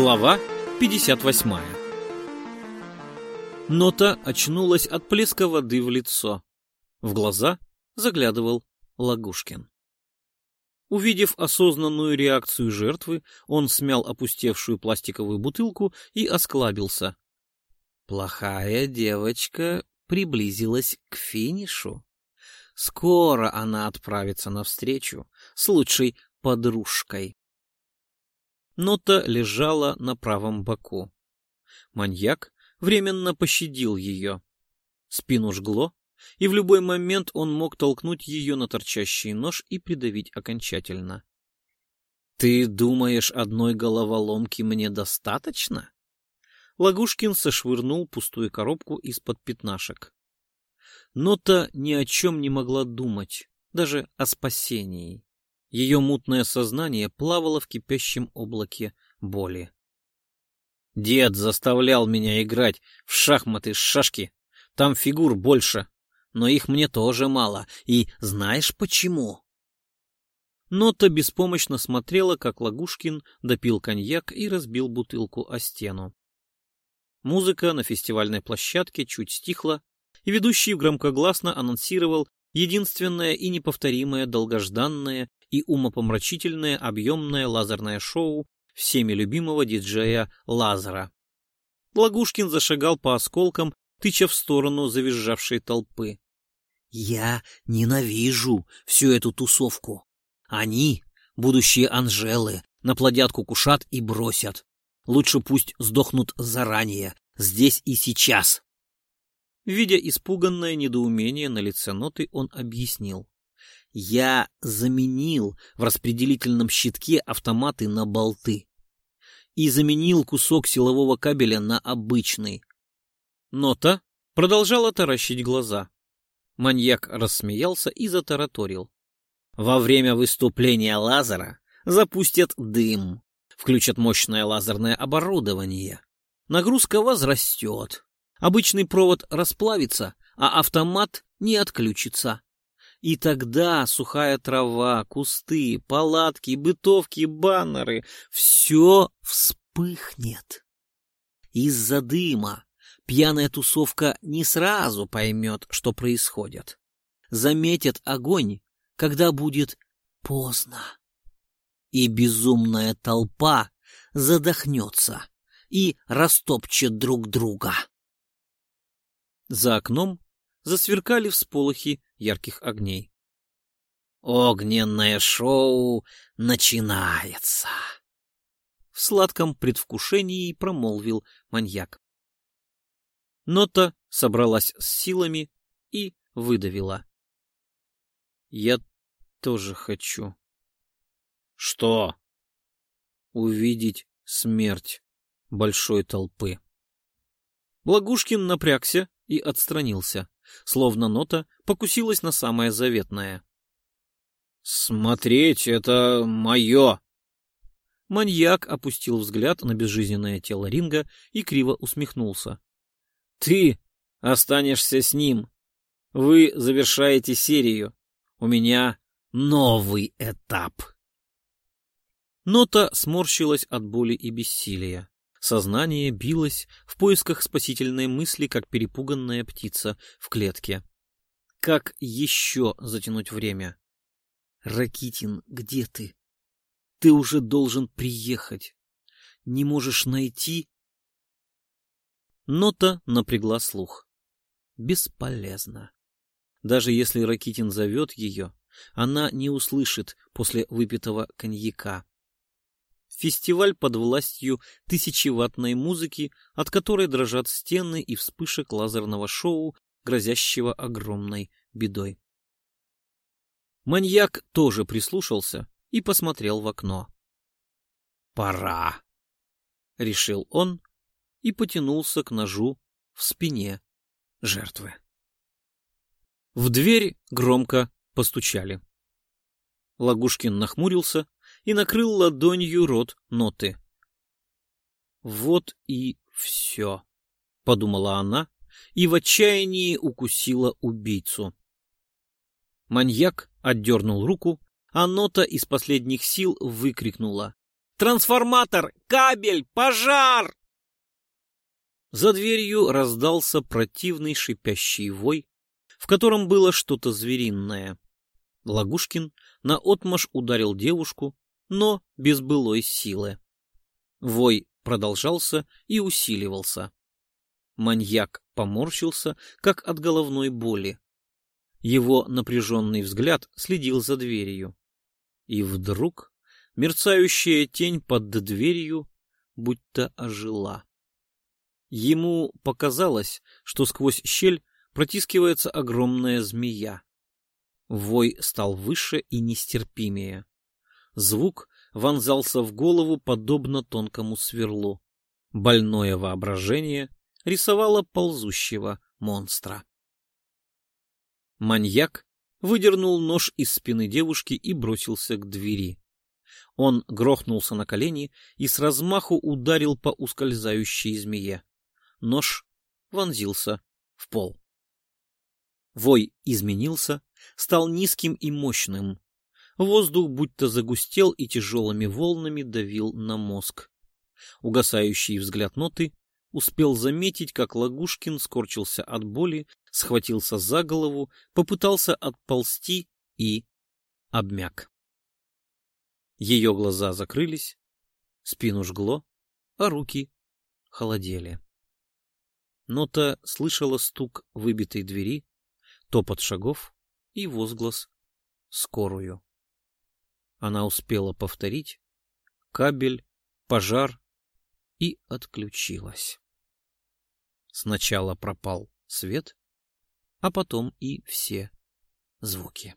Глава 58 Нота очнулась от плеска воды в лицо. В глаза заглядывал Лагушкин. Увидев осознанную реакцию жертвы, он смял опустевшую пластиковую бутылку и осклабился. Плохая девочка приблизилась к финишу. Скоро она отправится навстречу с лучшей подружкой. Нота лежала на правом боку. Маньяк временно пощадил ее. Спину жгло, и в любой момент он мог толкнуть ее на торчащий нож и придавить окончательно. «Ты думаешь, одной головоломки мне достаточно?» Лагушкин сошвырнул пустую коробку из-под пятнашек. Нота ни о чем не могла думать, даже о спасении. Ее мутное сознание плавало в кипящем облаке боли. Дед заставлял меня играть в шахматы, шашки. Там фигур больше, но их мне тоже мало. И знаешь почему? Нота беспомощно смотрела, как Лагушкин допил коньяк и разбил бутылку о стену. Музыка на фестивальной площадке чуть стихла, и ведущий громкогласно анонсировал единственное и неповторимое долгожданное и умопомрачительное объемное лазерное шоу всеми любимого диджея Лазера. Лагушкин зашагал по осколкам, тыча в сторону завизжавшей толпы. «Я ненавижу всю эту тусовку. Они, будущие Анжелы, наплодят кукушат и бросят. Лучше пусть сдохнут заранее, здесь и сейчас». Видя испуганное недоумение на лице ноты, он объяснил. Я заменил в распределительном щитке автоматы на болты. И заменил кусок силового кабеля на обычный. Нота продолжала таращить глаза. Маньяк рассмеялся и затараторил. Во время выступления лазера запустят дым, включат мощное лазерное оборудование. Нагрузка возрастет. Обычный провод расплавится, а автомат не отключится. И тогда сухая трава, кусты, палатки, бытовки, баннеры — все вспыхнет. Из-за дыма пьяная тусовка не сразу поймет, что происходит. Заметит огонь, когда будет поздно. И безумная толпа задохнется и растопчет друг друга. За окном засверкали всполохи ярких огней. Огненное шоу начинается. В сладком предвкушении промолвил маньяк. Нота собралась с силами и выдавила. Я тоже хочу. Что? Увидеть смерть большой толпы. Благушкин напрягся и отстранился словно нота покусилась на самое заветное. «Смотреть — это мое!» Маньяк опустил взгляд на безжизненное тело Ринга и криво усмехнулся. «Ты останешься с ним. Вы завершаете серию. У меня новый этап». Нота сморщилась от боли и бессилия. Сознание билось в поисках спасительной мысли, как перепуганная птица в клетке. Как еще затянуть время? Ракитин, где ты? Ты уже должен приехать. Не можешь найти? Нота напрягла слух. Бесполезно. Даже если Ракитин зовет ее, она не услышит после выпитого коньяка. Фестиваль под властью тысячеватной музыки, от которой дрожат стены и вспышек лазерного шоу, грозящего огромной бедой. Маньяк тоже прислушался и посмотрел в окно. «Пора!» — решил он и потянулся к ножу в спине жертвы. В дверь громко постучали. Лагушкин нахмурился и накрыл ладонью рот ноты. «Вот и все», — подумала она и в отчаянии укусила убийцу. Маньяк отдернул руку, а нота из последних сил выкрикнула. Трансформатор! Кабель! Пожар!» За дверью раздался противный шипящий вой, в котором было что-то звериное. Лагушкин наотмашь ударил девушку, но без былой силы. Вой продолжался и усиливался. Маньяк поморщился, как от головной боли. Его напряженный взгляд следил за дверью. И вдруг мерцающая тень под дверью будто ожила. Ему показалось, что сквозь щель протискивается огромная змея. Вой стал выше и нестерпимее. Звук вонзался в голову подобно тонкому сверлу. Больное воображение рисовало ползущего монстра. Маньяк выдернул нож из спины девушки и бросился к двери. Он грохнулся на колени и с размаху ударил по ускользающей змее. Нож вонзился в пол. Вой изменился, стал низким и мощным. Воздух будто загустел и тяжелыми волнами давил на мозг. Угасающий взгляд ноты успел заметить, как Лагушкин скорчился от боли, схватился за голову, попытался отползти и обмяк. Ее глаза закрылись, спину жгло, а руки холодели. Нота слышала стук выбитой двери, топот шагов и возглас «скорую». Она успела повторить кабель, пожар и отключилась. Сначала пропал свет, а потом и все звуки.